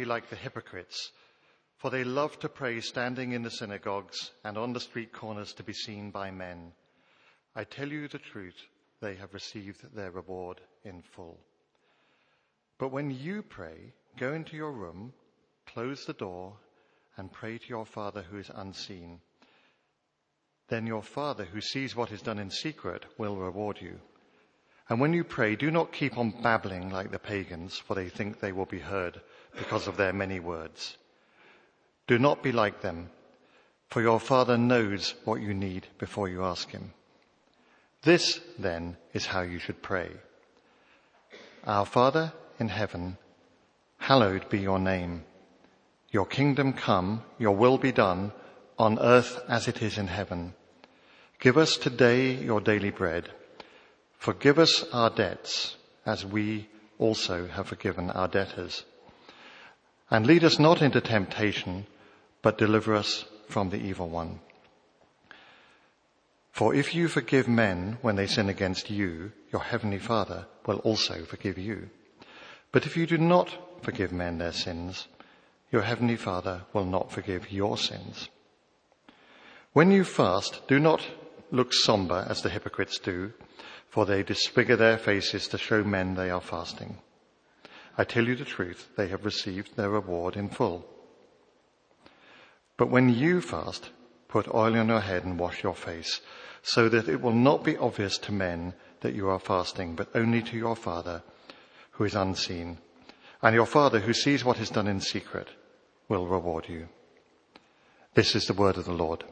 be like the hypocrites, for they love to pray standing in the synagogues and on the street corners to be seen by men. I tell you the truth, they have received their reward in full. But when you pray, go into your room, close the door, and pray to your Father who is unseen. Then your Father who sees what is done in secret will reward you. And when you pray, do not keep on babbling like the pagans, for they think they will be heard because of their many words. Do not be like them, for your Father knows what you need before you ask Him. This, then, is how you should pray. Our Father in heaven, hallowed be your name. Your kingdom come, your will be done, on earth as it is in heaven. Give us today your daily bread. Forgive us our debts as we also have forgiven our debtors. And lead us not into temptation, but deliver us from the evil one. For if you forgive men when they sin against you, your heavenly Father will also forgive you. But if you do not forgive men their sins, your heavenly Father will not forgive your sins. When you fast, do not look somber as the hypocrites do, for they disfigure their faces to show men they are fasting. I tell you the truth, they have received their reward in full. But when you fast, put oil on your head and wash your face, so that it will not be obvious to men that you are fasting, but only to your Father who is unseen. And your Father who sees what is done in secret will reward you. This is the word of the Lord.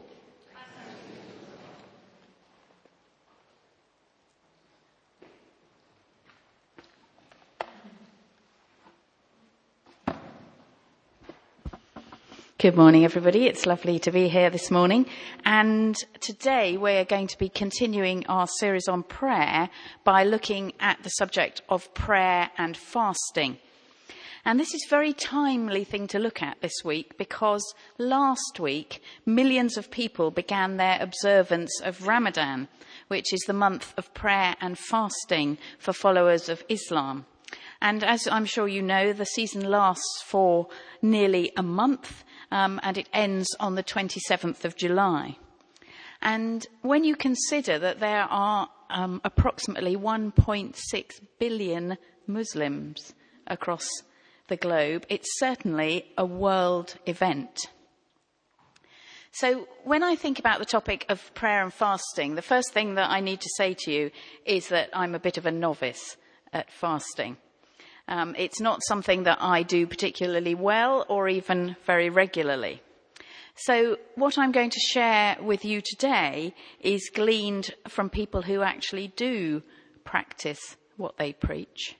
Good morning, everybody. It's lovely to be here this morning. And today we're going to be continuing our series on prayer by looking at the subject of prayer and fasting. And this is a very timely thing to look at this week because last week millions of people began their observance of Ramadan, which is the month of prayer and fasting for followers of Islam. And as I'm sure you know, the season lasts for nearly a month um, and it ends on the 27th of July. And when you consider that there are um, approximately 1.6 billion Muslims across the globe, it's certainly a world event. So, when I think about the topic of prayer and fasting, the first thing that I need to say to you is that I'm a bit of a novice at fasting. Um, it's not something that I do particularly well or even very regularly. So, what I'm going to share with you today is gleaned from people who actually do practice what they preach.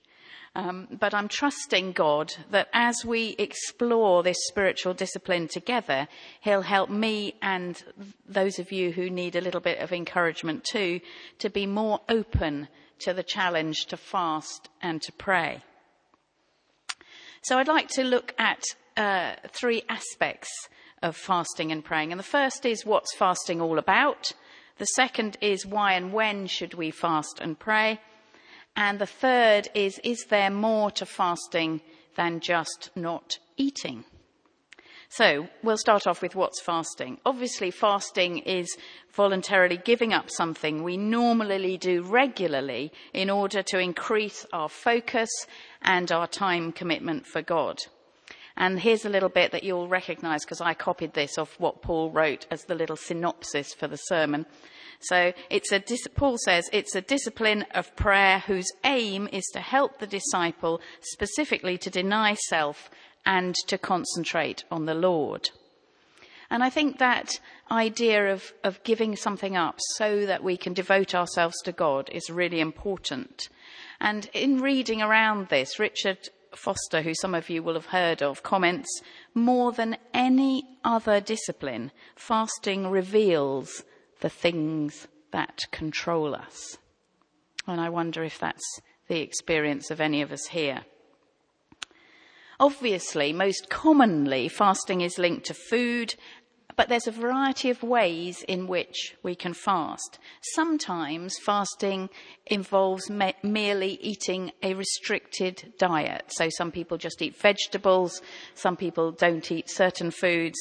Um, but I'm trusting God that as we explore this spiritual discipline together, He'll help me and those of you who need a little bit of encouragement too to be more open to the challenge to fast and to pray. So I'd like to look at uh, three aspects of fasting and praying. And the first is what's fasting all about? The second is why and when should we fast and pray? And the third is, is there more to fasting than just not eating? So we'll start off with what's fasting. Obviously, fasting is voluntarily giving up something we normally do regularly in order to increase our focus and our time commitment for God. And here's a little bit that you'll recognize because I copied this off what Paul wrote as the little synopsis for the sermon. So it's a, Paul says it's a discipline of prayer whose aim is to help the disciple specifically to deny self and to concentrate on the Lord. And I think that idea of, of giving something up so that we can devote ourselves to God is really important. And in reading around this, Richard Foster, who some of you will have heard of, comments more than any other discipline, fasting reveals the things that control us. And I wonder if that's the experience of any of us here. Obviously, most commonly, fasting is linked to food, But there's a variety of ways in which we can fast. Sometimes fasting involves me- merely eating a restricted diet. So some people just eat vegetables, some people don't eat certain foods.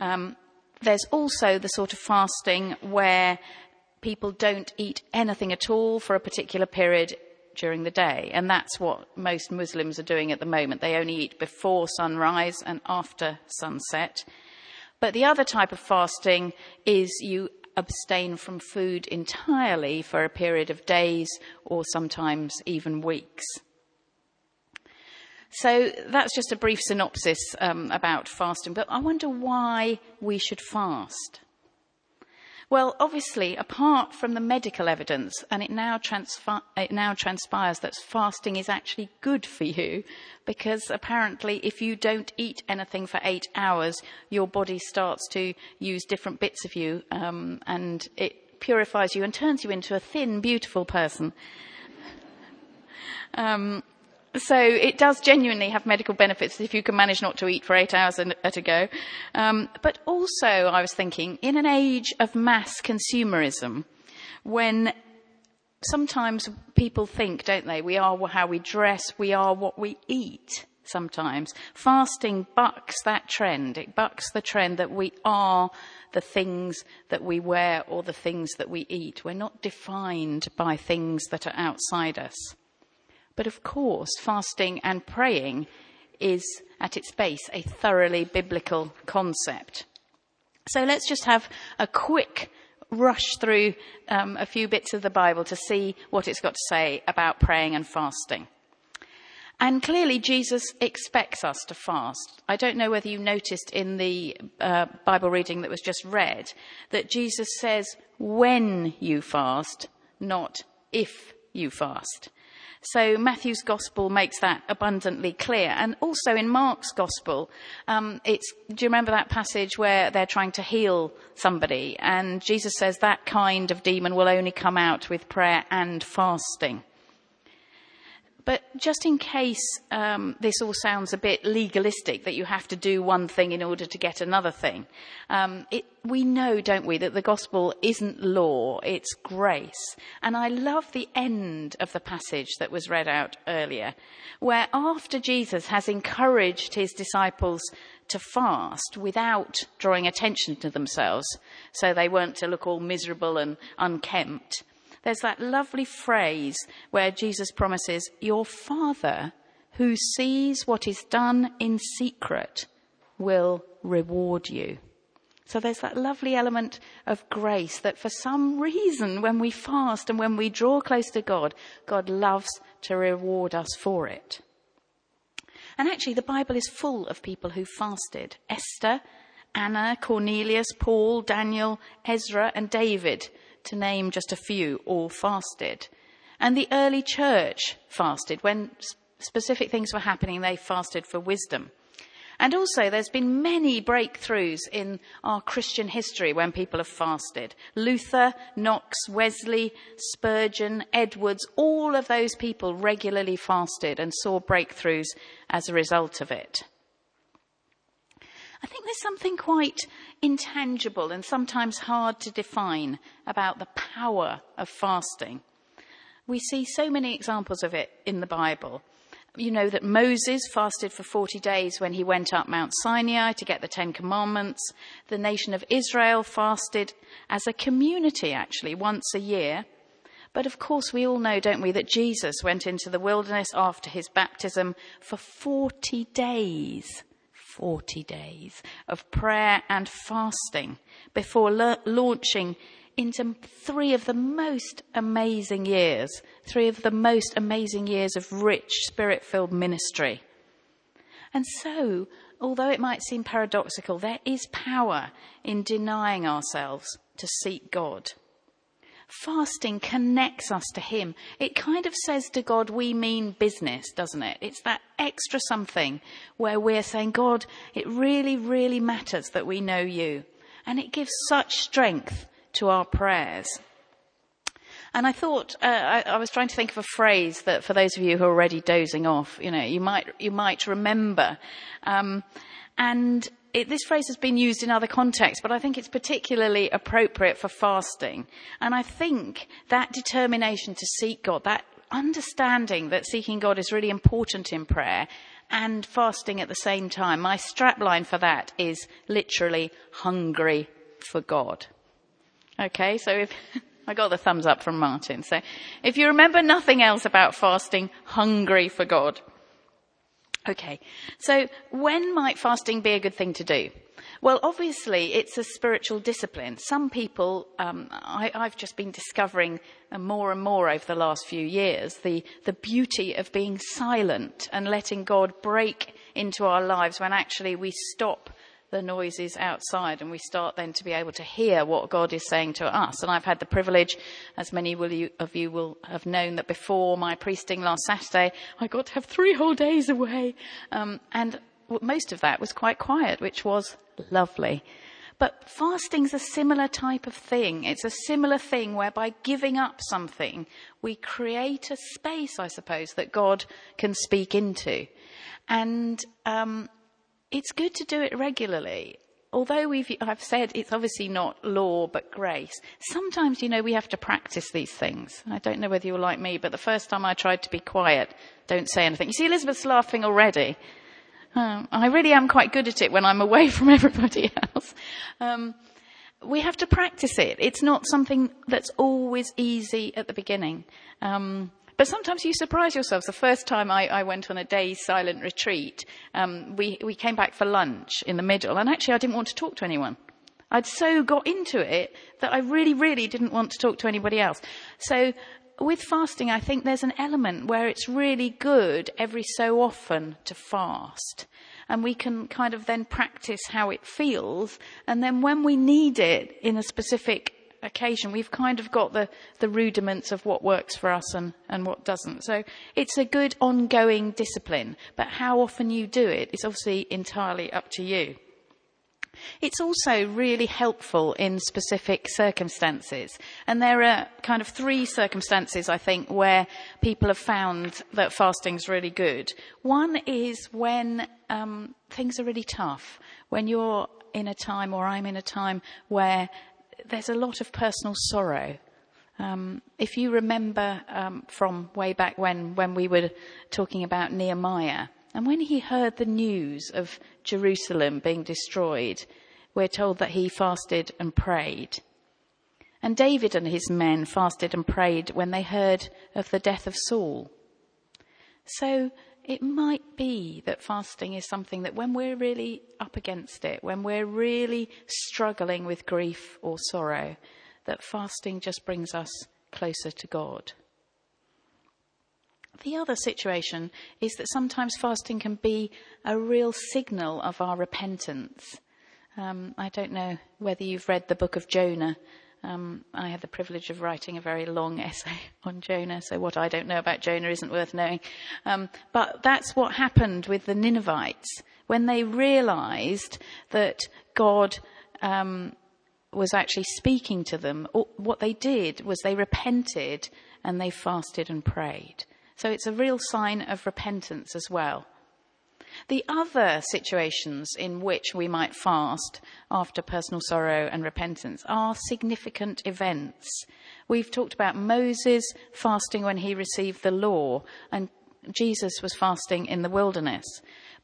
Um, there's also the sort of fasting where people don't eat anything at all for a particular period during the day. And that's what most Muslims are doing at the moment. They only eat before sunrise and after sunset. But the other type of fasting is you abstain from food entirely for a period of days or sometimes even weeks. So that's just a brief synopsis um, about fasting, but I wonder why we should fast. Well, obviously, apart from the medical evidence, and it now, transfi- it now transpires that fasting is actually good for you, because apparently, if you don't eat anything for eight hours, your body starts to use different bits of you, um, and it purifies you and turns you into a thin, beautiful person. Um, so it does genuinely have medical benefits if you can manage not to eat for eight hours at a go. Um, but also, I was thinking, in an age of mass consumerism, when sometimes people think, don't they, we are how we dress, we are what we eat sometimes. Fasting bucks that trend. It bucks the trend that we are the things that we wear or the things that we eat. We're not defined by things that are outside us. But of course, fasting and praying is at its base a thoroughly biblical concept. So let's just have a quick rush through um, a few bits of the Bible to see what it's got to say about praying and fasting. And clearly, Jesus expects us to fast. I don't know whether you noticed in the uh, Bible reading that was just read that Jesus says, when you fast, not if you fast. So Matthew's gospel makes that abundantly clear. And also in Mark's gospel, um, it's, do you remember that passage where they're trying to heal somebody? And Jesus says that kind of demon will only come out with prayer and fasting. But just in case um, this all sounds a bit legalistic, that you have to do one thing in order to get another thing, um, it, we know, don't we, that the gospel isn't law, it's grace. And I love the end of the passage that was read out earlier, where after Jesus has encouraged his disciples to fast without drawing attention to themselves, so they weren't to look all miserable and unkempt there's that lovely phrase where Jesus promises, Your Father who sees what is done in secret will reward you. So there's that lovely element of grace that for some reason, when we fast and when we draw close to God, God loves to reward us for it. And actually, the Bible is full of people who fasted. Esther, Anna, Cornelius, Paul, Daniel, Ezra, and David to name just a few, all fasted. And the early church fasted. When specific things were happening, they fasted for wisdom. And also, there's been many breakthroughs in our Christian history when people have fasted. Luther, Knox, Wesley, Spurgeon, Edwards, all of those people regularly fasted and saw breakthroughs as a result of it. I think there's something quite intangible and sometimes hard to define about the power of fasting. We see so many examples of it in the Bible. You know that Moses fasted for 40 days when he went up Mount Sinai to get the Ten Commandments. The nation of Israel fasted as a community, actually, once a year. But of course, we all know, don't we, that Jesus went into the wilderness after his baptism for 40 days 40 days of prayer and fasting before la- launching into three of the most amazing years, three of the most amazing years of rich, spirit filled ministry. And so, although it might seem paradoxical, there is power in denying ourselves to seek God. Fasting connects us to Him. It kind of says to God, we mean business, doesn't it? It's that extra something where we're saying, God, it really, really matters that we know you. And it gives such strength to our prayers. And I thought, uh, I, I, was trying to think of a phrase that for those of you who are already dozing off, you know, you might, you might remember. Um, and it, this phrase has been used in other contexts, but I think it's particularly appropriate for fasting. And I think that determination to seek God, that understanding that seeking God is really important in prayer and fasting at the same time, my strapline for that is literally hungry for God. Okay, so if, I got the thumbs up from Martin. So if you remember nothing else about fasting, hungry for God. Okay, so when might fasting be a good thing to do? Well, obviously, it's a spiritual discipline. Some people, um, I, have just been discovering more and more over the last few years the, the beauty of being silent and letting God break into our lives when actually we stop the noises outside and we start then to be able to hear what God is saying to us. And I've had the privilege, as many of you will have known, that before my priesting last Saturday, I got to have three whole days away. Um, and most of that was quite quiet, which was lovely. But fasting's a similar type of thing. It's a similar thing where by giving up something, we create a space, I suppose, that God can speak into. And um, it's good to do it regularly. Although we've, I've said it's obviously not law but grace, sometimes, you know, we have to practice these things. I don't know whether you're like me, but the first time I tried to be quiet, don't say anything. You see, Elizabeth's laughing already. Um, I really am quite good at it when I'm away from everybody else. Um, we have to practice it. It's not something that's always easy at the beginning. Um, but sometimes you surprise yourselves. The first time I, I went on a day's silent retreat, um, we, we came back for lunch in the middle, and actually I didn't want to talk to anyone. I'd so got into it that I really, really didn't want to talk to anybody else. So with fasting, I think there's an element where it's really good every so often to fast. And we can kind of then practice how it feels. And then when we need it in a specific occasion, we've kind of got the, the rudiments of what works for us and, and what doesn't. So it's a good ongoing discipline, but how often you do it is obviously entirely up to you. It's also really helpful in specific circumstances. And there are kind of three circumstances, I think, where people have found that fasting is really good. One is when um, things are really tough, when you're in a time, or I'm in a time, where there's a lot of personal sorrow. Um, if you remember um, from way back when, when we were talking about Nehemiah, and when he heard the news of Jerusalem being destroyed, we're told that he fasted and prayed. And David and his men fasted and prayed when they heard of the death of Saul. So it might be that fasting is something that when we're really up against it, when we're really struggling with grief or sorrow, that fasting just brings us closer to God. The other situation is that sometimes fasting can be a real signal of our repentance. Um, I don't know whether you've read the book of Jonah, um, I had the privilege of writing a very long essay on Jonah, so what I don't know about Jonah isn't worth knowing. Um, but that's what happened with the Ninevites when they realized that God um, was actually speaking to them. What they did was they repented and they fasted and prayed. So it's a real sign of repentance as well. The other situations in which we might fast after personal sorrow and repentance are significant events. We've talked about Moses fasting when he received the law, and Jesus was fasting in the wilderness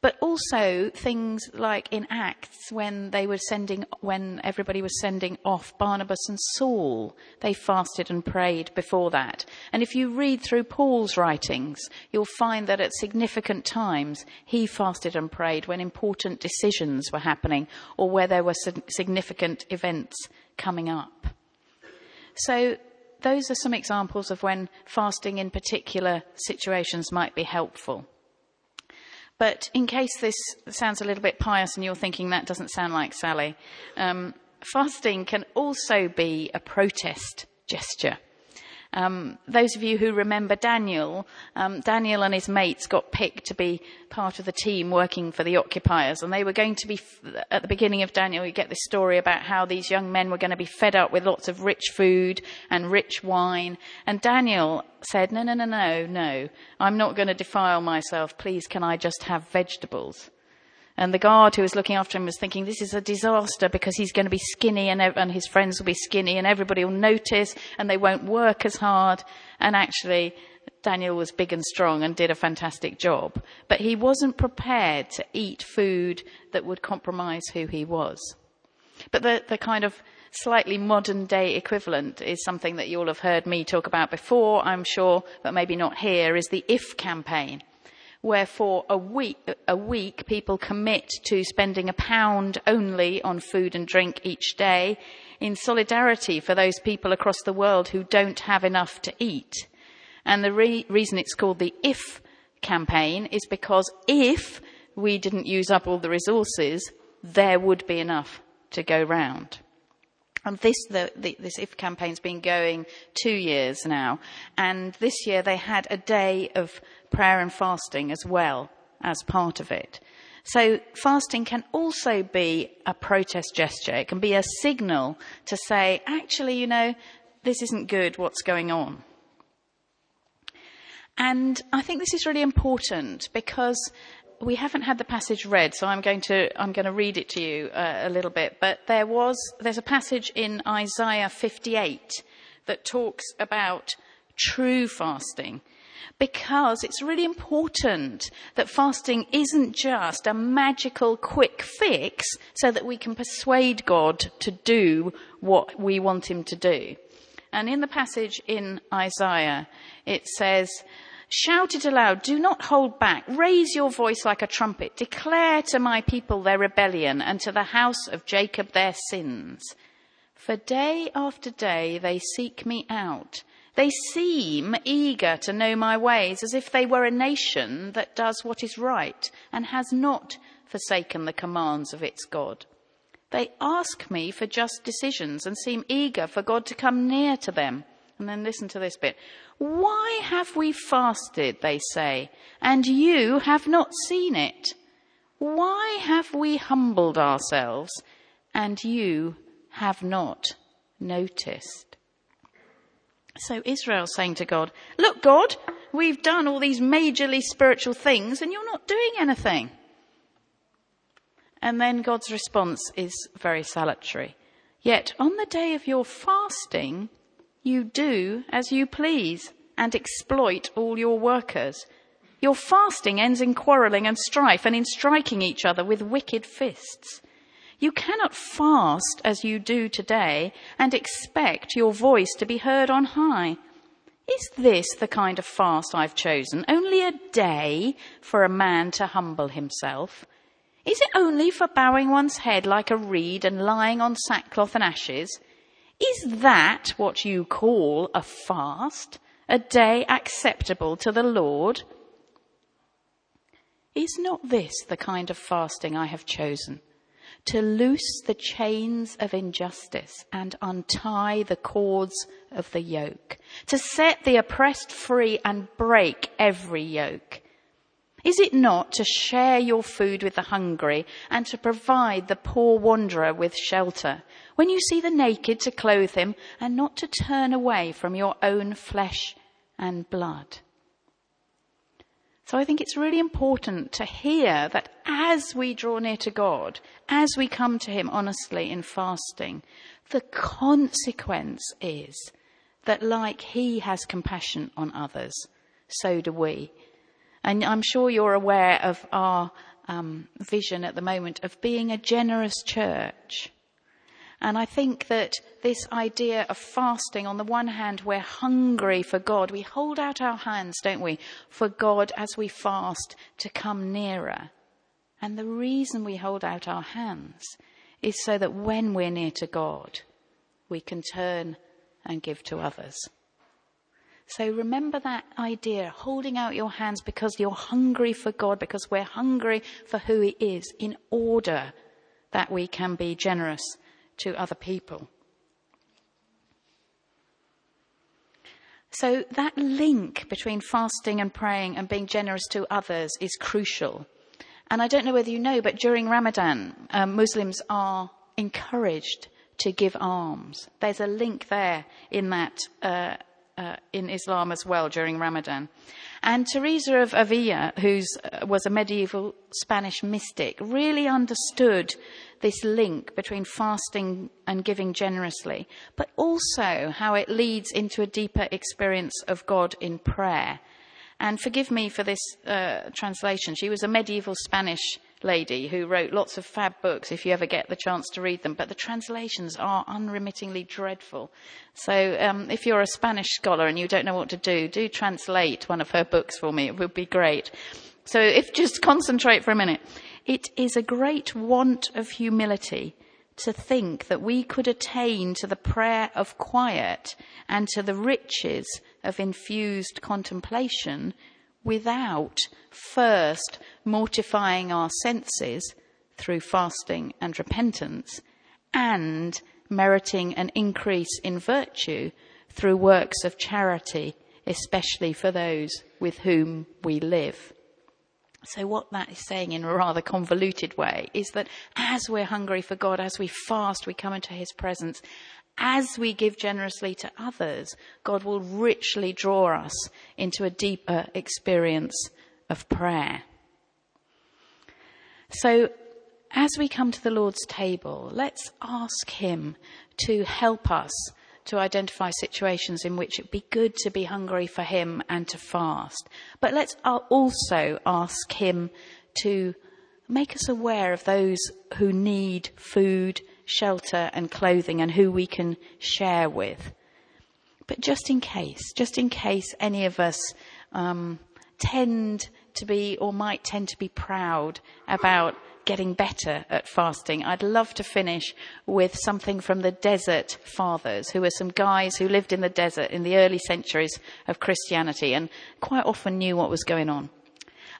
but also things like in Acts when they were sending, when everybody was sending off Barnabas and Saul, they fasted and prayed before that. And if you read through Paul's writings, you'll find that at significant times he fasted and prayed when important decisions were happening or where there were significant events coming up. So those are some examples of when fasting in particular situations might be helpful. But in case this sounds a little bit pious and you're thinking that doesn't sound like Sally, um, fasting can also be a protest gesture. Um, those of you who remember Daniel, um, Daniel and his mates got picked to be part of the team working for the occupiers, and they were going to be at the beginning of Daniel. You get this story about how these young men were going to be fed up with lots of rich food and rich wine, and Daniel said, "No, no, no, no, no! I'm not going to defile myself. Please, can I just have vegetables?" And the guard who was looking after him was thinking, this is a disaster because he's going to be skinny and, and his friends will be skinny and everybody will notice and they won't work as hard. And actually, Daniel was big and strong and did a fantastic job. But he wasn't prepared to eat food that would compromise who he was. But the, the kind of slightly modern day equivalent is something that you'll have heard me talk about before, I'm sure, but maybe not here, is the IF campaign where for a week, a week people commit to spending a pound only on food and drink each day in solidarity for those people across the world who don't have enough to eat. And the re- reason it's called the IF campaign is because if we didn't use up all the resources, there would be enough to go round. And this, the, the, this IF campaign's been going two years now. And this year they had a day of prayer and fasting as well as part of it. So fasting can also be a protest gesture. It can be a signal to say, actually, you know, this isn't good, what's going on? And I think this is really important because we haven't had the passage read, so I'm going to, I'm going to read it to you uh, a little bit. But there was, there's a passage in Isaiah 58 that talks about true fasting because it's really important that fasting isn't just a magical quick fix so that we can persuade God to do what we want him to do. And in the passage in Isaiah, it says, Shout it aloud, do not hold back, raise your voice like a trumpet, declare to my people their rebellion and to the house of Jacob their sins. For day after day they seek me out. They seem eager to know my ways as if they were a nation that does what is right and has not forsaken the commands of its God. They ask me for just decisions and seem eager for God to come near to them. And then listen to this bit. Why have we fasted, they say, and you have not seen it? Why have we humbled ourselves and you have not noticed? So Israel's saying to God, look, God, we've done all these majorly spiritual things and you're not doing anything. And then God's response is very salutary. Yet on the day of your fasting, you do as you please and exploit all your workers. Your fasting ends in quarrelling and strife and in striking each other with wicked fists. You cannot fast as you do today and expect your voice to be heard on high. Is this the kind of fast I've chosen? Only a day for a man to humble himself? Is it only for bowing one's head like a reed and lying on sackcloth and ashes? Is that what you call a fast? A day acceptable to the Lord? Is not this the kind of fasting I have chosen? To loose the chains of injustice and untie the cords of the yoke, to set the oppressed free and break every yoke. Is it not to share your food with the hungry and to provide the poor wanderer with shelter? When you see the naked to clothe him and not to turn away from your own flesh and blood. So I think it's really important to hear that as we draw near to God, as we come to Him honestly in fasting, the consequence is that like He has compassion on others, so do we. And I'm sure you're aware of our um, vision at the moment of being a generous church. And I think that this idea of fasting, on the one hand, we're hungry for God. We hold out our hands, don't we, for God as we fast to come nearer. And the reason we hold out our hands is so that when we're near to God, we can turn and give to others. So remember that idea, holding out your hands because you're hungry for God, because we're hungry for who He is, in order that we can be generous to other people. So that link between fasting and praying and being generous to others is crucial. And I don't know whether you know, but during Ramadan, um, Muslims are encouraged to give alms. There's a link there in that uh, uh, in Islam as well during Ramadan. And Teresa of Avila, who uh, was a medieval Spanish mystic, really understood this link between fasting and giving generously, but also how it leads into a deeper experience of God in prayer. And forgive me for this uh, translation. She was a medieval Spanish lady who wrote lots of fab books if you ever get the chance to read them, but the translations are unremittingly dreadful. So um, if you're a Spanish scholar and you don't know what to do, do translate one of her books for me. It would be great. So if just concentrate for a minute. It is a great want of humility to think that we could attain to the prayer of quiet and to the riches of infused contemplation without first mortifying our senses through fasting and repentance and meriting an increase in virtue through works of charity, especially for those with whom we live. So, what that is saying in a rather convoluted way is that as we're hungry for God, as we fast, we come into His presence, as we give generously to others, God will richly draw us into a deeper experience of prayer. So, as we come to the Lord's table, let's ask Him to help us to identify situations in which it'd be good to be hungry for Him and to fast. But let's also ask Him to make us aware of those who need food, shelter and clothing and who we can share with. But just in case, just in case any of us um, tend to be or might tend to be proud about getting better at fasting, I'd love to finish with something from the Desert Fathers, who were some guys who lived in the desert in the early centuries of Christianity and quite often knew what was going on.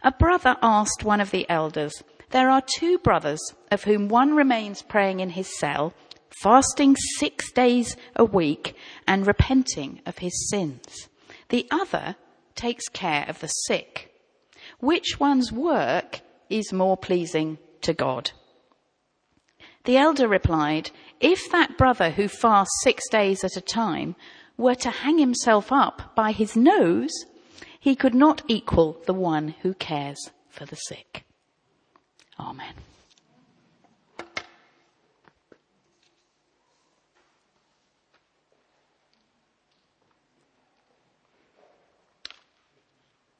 A brother asked one of the elders, there are two brothers, of whom one remains praying in his cell, fasting six days a week, and repenting of his sins. The other takes care of the sick. Which one's work is more pleasing to God? The elder replied, If that brother who fasts six days at a time were to hang himself up by his nose, he could not equal the one who cares for the sick. Amen.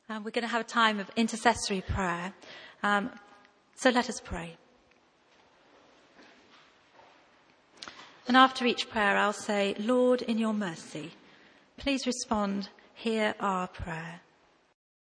Um, we're going to have a time of intercessory prayer. Um, so let us pray. And after each prayer, I'll say, Lord, in your mercy, please respond, hear our prayer.